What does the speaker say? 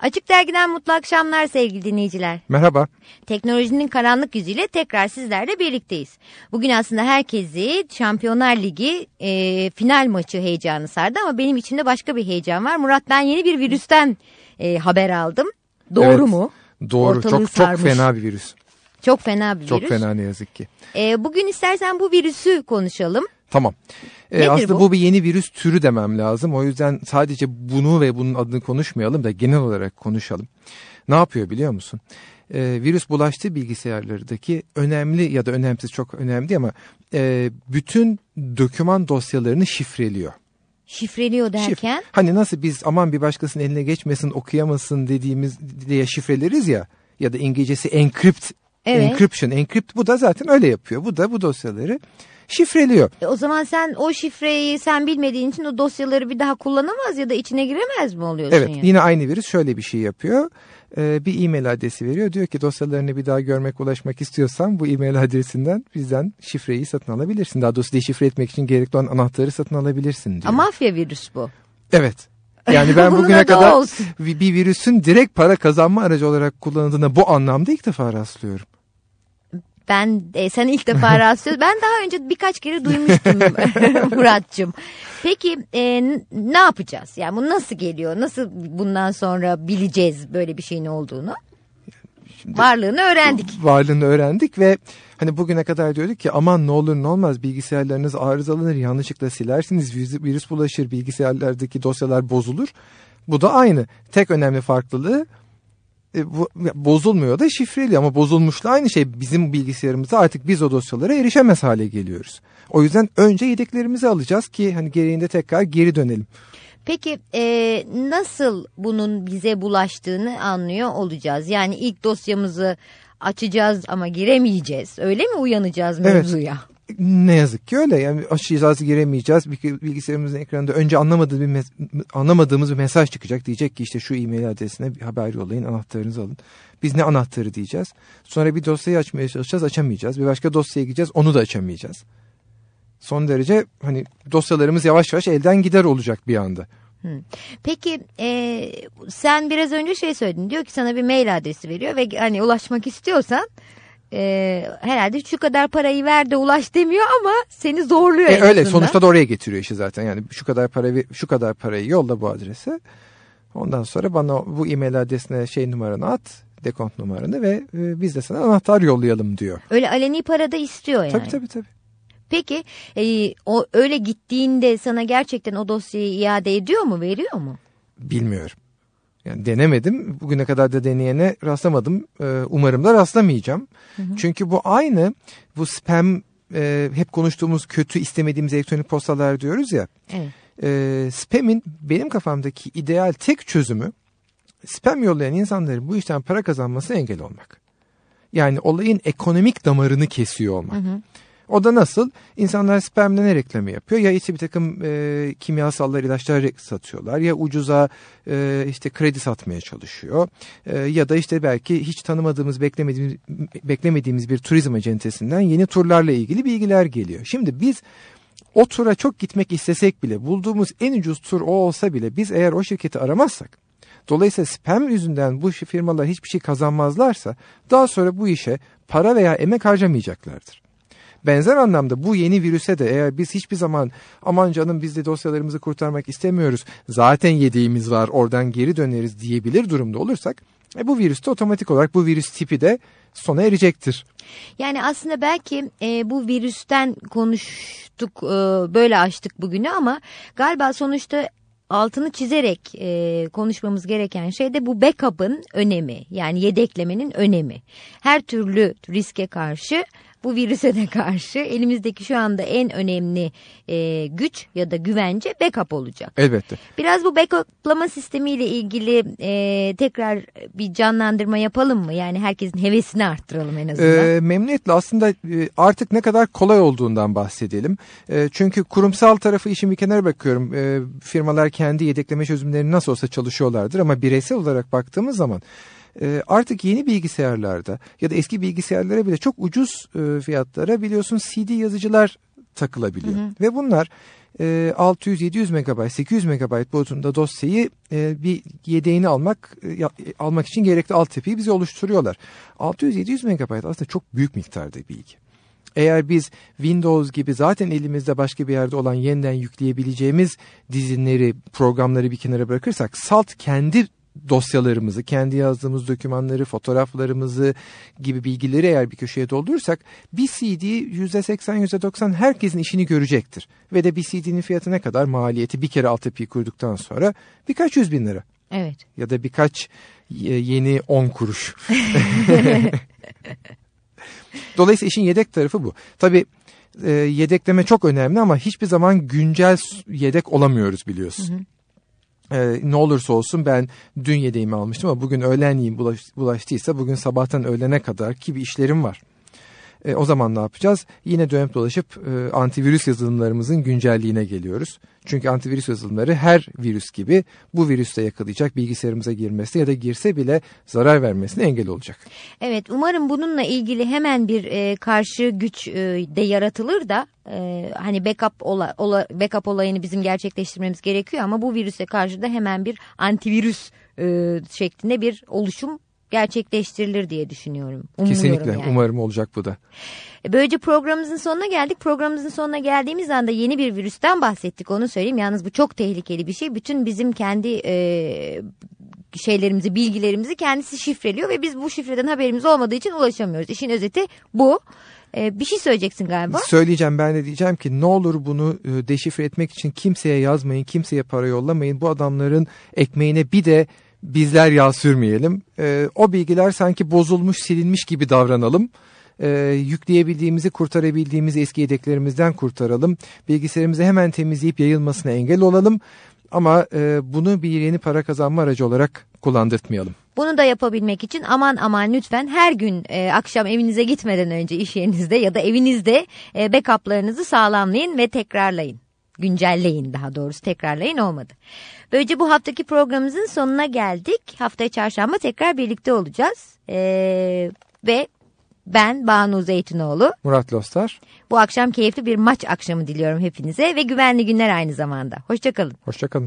Açık Dergi'den mutlu akşamlar sevgili dinleyiciler. Merhaba. Teknolojinin karanlık yüzüyle tekrar sizlerle birlikteyiz. Bugün aslında herkesi Şampiyonlar Ligi e, final maçı heyecanı sardı ama benim içimde başka bir heyecan var. Murat ben yeni bir virüsten e, haber aldım. Doğru Evet, mu? Doğru. Ortalığı Çok çok sarmış. fena bir virüs. Çok fena bir Çok virüs. fena ne yazık ki. E, bugün istersen bu virüsü konuşalım. Tamam. Ee, Nedir aslında bu? bu? bir yeni virüs türü demem lazım. O yüzden sadece bunu ve bunun adını konuşmayalım da genel olarak konuşalım. Ne yapıyor biliyor musun? Ee, virüs bulaştığı bilgisayarlardaki önemli ya da önemsiz çok önemli ama e, bütün doküman dosyalarını şifreliyor. Şifreliyor Şif- derken Hani nasıl biz aman bir başkasının eline geçmesin okuyamasın dediğimiz diye şifreleriz ya ya da İngilizcesi encrypt Evet. encryption encrypt bu da zaten öyle yapıyor. Bu da bu dosyaları şifreliyor. e, o zaman sen o şifreyi sen bilmediğin için o dosyaları bir daha kullanamaz ya da içine giremez mi oluyorsun? Evet yani? yine aynı virüs şöyle bir şey yapıyor. Ee, bir e-mail adresi veriyor. Diyor ki dosyalarını bir daha görmek ulaşmak istiyorsan bu e-mail adresinden bizden şifreyi satın alabilirsin. Daha doğrusu deşifre etmek için gerekli olan anahtarı satın alabilirsin diyor. A, mafya virüs bu. Evet. Yani ben bugüne kadar olsun. bir, bir virüsün direkt para kazanma aracı olarak kullanıldığına bu anlamda ilk defa rastlıyorum. Ben e, sen ilk defa rastlıyorsun. Ben daha önce birkaç kere duymuştum Muratcığım. Peki e, ne yapacağız? Yani bu nasıl geliyor? Nasıl bundan sonra bileceğiz böyle bir şeyin olduğunu? Varlığını öğrendik. Varlığını öğrendik ve hani bugüne kadar diyorduk ki aman ne olur ne olmaz bilgisayarlarınız arızalanır yanlışlıkla silersiniz virüs, virüs bulaşır bilgisayarlardaki dosyalar bozulur. Bu da aynı. Tek önemli farklılığı bu, bozulmuyor da şifreli ama bozulmuşla aynı şey bizim bilgisayarımızda artık biz o dosyalara erişemez hale geliyoruz. O yüzden önce yedeklerimizi alacağız ki hani gereğinde tekrar geri dönelim. Peki e, nasıl bunun bize bulaştığını anlıyor olacağız? Yani ilk dosyamızı açacağız ama giremeyeceğiz. Öyle mi uyanacağız Evet. Ne yazık ki öyle. Yani açacağız giremeyeceğiz. Bir- Bilgisayarımızın ekranında önce anlamadığı bir anlamadığımız bir mesaj çıkacak. Diyecek ki işte şu e-mail adresine bir haber yollayın anahtarınızı alın. Biz ne anahtarı diyeceğiz. Sonra bir dosyayı açmaya çalışacağız açamayacağız. Bir başka dosyaya gideceğiz onu da açamayacağız. Son derece hani dosyalarımız yavaş yavaş elden gider olacak bir anda. Peki e, sen biraz önce şey söyledin. Diyor ki sana bir mail adresi veriyor ve hani ulaşmak istiyorsan e, herhalde şu kadar parayı ver de ulaş demiyor ama seni zorluyor. E öyle sonuçta da oraya getiriyor işi zaten. Yani şu kadar para şu kadar parayı yolla bu adrese. Ondan sonra bana bu e-mail adresine şey numaranı at, dekont numaranı ve e, biz de sana anahtar yollayalım diyor. Öyle aleni para da istiyor yani. Tabii tabii tabii. Peki e, o öyle gittiğinde sana gerçekten o dosyayı iade ediyor mu veriyor mu? Bilmiyorum. Yani denemedim. Bugüne kadar da deneyene rastlamadım. Ee, umarım da rastlamayacağım. Çünkü bu aynı bu spam e, hep konuştuğumuz kötü istemediğimiz elektronik postalar diyoruz ya. Evet. e, spam'in benim kafamdaki ideal tek çözümü spam yollayan insanların bu işten para kazanmasına engel olmak. Yani olayın ekonomik damarını kesiyor olmak. O da nasıl? İnsanlar spam'le ne reklamı yapıyor? Ya işte bir takım e, kimyasallar, ilaçlar satıyorlar. Ya ucuza e, işte kredi satmaya çalışıyor. E, ya da işte belki hiç tanımadığımız, beklemediğimiz, beklemediğimiz bir turizm acentesinden yeni turlarla ilgili bilgiler geliyor. Şimdi biz o tura çok gitmek istesek bile bulduğumuz en ucuz tur o olsa bile biz eğer o şirketi aramazsak dolayısıyla spam yüzünden bu firmalar hiçbir şey kazanmazlarsa daha sonra bu işe para veya emek harcamayacaklardır. Benzer anlamda bu yeni virüse de eğer biz hiçbir zaman aman canım biz de dosyalarımızı kurtarmak istemiyoruz zaten yediğimiz var oradan geri döneriz diyebilir durumda olursak e, bu virüs de otomatik olarak bu virüs tipi de sona erecektir. Yani aslında belki e, bu virüsten konuştuk e, böyle açtık bugünü ama galiba sonuçta altını çizerek e, konuşmamız gereken şey de bu backup'ın önemi yani yedeklemenin önemi. Her türlü riske karşı bu virüse de karşı elimizdeki şu anda en önemli e, güç ya da güvence backup olacak. Elbette. Biraz bu backuplama sistemiyle ilgili e, tekrar bir canlandırma yapalım mı? Yani herkesin hevesini arttıralım en azından. Ee, memnuniyetle aslında e, artık ne kadar kolay olduğundan bahsedelim. E, çünkü kurumsal tarafı işin bir kenara bakıyorum. E, firmalar kendi yedekleme çözümlerini nasıl olsa çalışıyorlardır ama bireysel olarak baktığımız zaman e, artık yeni bilgisayarlarda ya da eski bilgisayarlara bile çok ucuz e, fiyatlara biliyorsun CD yazıcılar takılabiliyor. Ve bunlar e, 600-700 MB, 800 MB boyutunda dosyayı e, bir yedeğini almak e, almak için gerekli altyapıyı bize oluşturuyorlar. 600-700 MB aslında çok büyük miktarda bilgi. Eğer biz Windows gibi zaten elimizde başka bir yerde olan yeniden yükleyebileceğimiz dizinleri, programları bir kenara bırakırsak salt kendi dosyalarımızı, kendi yazdığımız dokümanları, fotoğraflarımızı gibi bilgileri eğer bir köşeye doldurursak bir CD %80 %90 herkesin işini görecektir. Ve de bir CD'nin fiyatı ne kadar? Maliyeti bir kere altyapıyı kurduktan sonra birkaç yüz bin lira Evet. ya da birkaç e, yeni 10 kuruş. Dolayısıyla işin yedek tarafı bu. Tabii e, yedekleme çok önemli ama hiçbir zaman güncel yedek olamıyoruz biliyorsun. E, ne olursa olsun ben dün yedeğimi almıştım ama bugün öğlenliğim bulaş, bulaştıysa bugün sabahtan öğlene kadar ki bir işlerim var. E, o zaman ne yapacağız? Yine dönüp dolaşıp e, antivirüs yazılımlarımızın güncelliğine geliyoruz. Çünkü antivirüs yazılımları her virüs gibi bu virüste yakalayacak bilgisayarımıza girmesi ya da girse bile zarar vermesine engel olacak. Evet umarım bununla ilgili hemen bir e, karşı güç e, de yaratılır da e, hani backup ola, ola, backup olayını bizim gerçekleştirmemiz gerekiyor ama bu virüse karşı da hemen bir antivirüs e, şeklinde bir oluşum gerçekleştirilir diye düşünüyorum. Umuyorum Kesinlikle yani. umarım olacak bu da. E, Böylece programımızın sonuna geldik. Programımızın sonuna geldiğimiz anda yeni bir virüsten bahsettik onu söyleyeyim. Yalnız bu çok tehlikeli bir şey. Bütün bizim kendi e, şeylerimizi, bilgilerimizi kendisi şifreliyor ve biz bu şifreden haberimiz olmadığı için ulaşamıyoruz. İşin özeti bu. E, bir şey söyleyeceksin galiba. Söyleyeceğim ben de diyeceğim ki ne olur bunu e, deşifre etmek için kimseye yazmayın, kimseye para yollamayın. Bu adamların ekmeğine bir de bizler yağ sürmeyelim. E, o bilgiler sanki bozulmuş, silinmiş gibi davranalım. E, yükleyebildiğimizi, kurtarabildiğimizi eski yedeklerimizden kurtaralım. Bilgisayarımızı hemen temizleyip yayılmasına engel olalım. Ama e, bunu bir yeni para kazanma aracı olarak kullandırtmayalım. Bunu da yapabilmek için aman aman lütfen her gün e, akşam evinize gitmeden önce iş yerinizde ya da evinizde e, backuplarınızı sağlamlayın ve tekrarlayın. Güncelleyin daha doğrusu tekrarlayın olmadı. Böylece bu haftaki programımızın sonuna geldik. Haftaya çarşamba tekrar birlikte olacağız. E, ve ben Banu Zeytinoğlu. Murat Lostar, Bu akşam keyifli bir maç akşamı diliyorum hepinize ve güvenli günler aynı zamanda. Hoşçakalın. hoşçakalın.